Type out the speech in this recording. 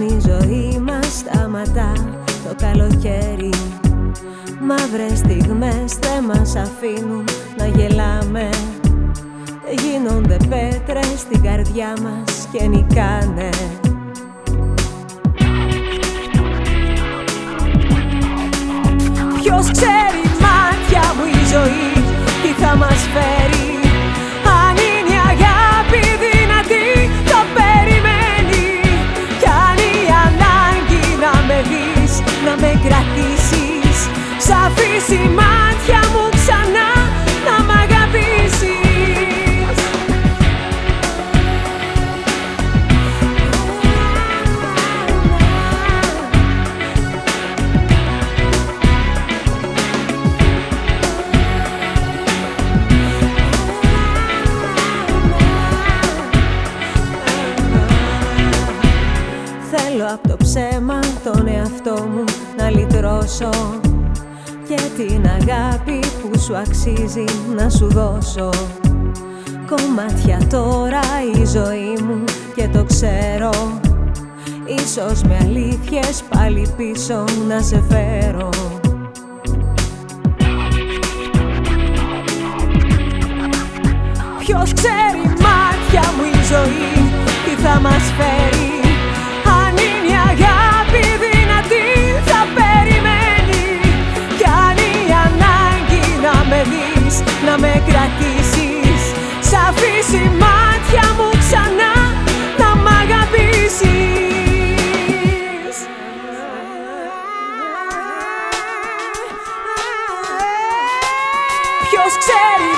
ζωή μας σταματά. Το καλοκαίρι Μαύρες στιγμές δεν μας αφήνουν να γελάμε. Γίνονται πέτρες στην καρδιά μας και νικάνε. Ποιος ξέρει Θέλω από το ψέμα τον εαυτό μου να λυτρώσω Και την αγάπη που σου αξίζει να σου δώσω. Κομμάτια τώρα η ζωή μου και το ξέρω. Ίσως με αλήθειες πάλι πίσω να σε φέρω. Ποιος ξέρει μάτια μου η ζωή τι θα μας φέρει; Said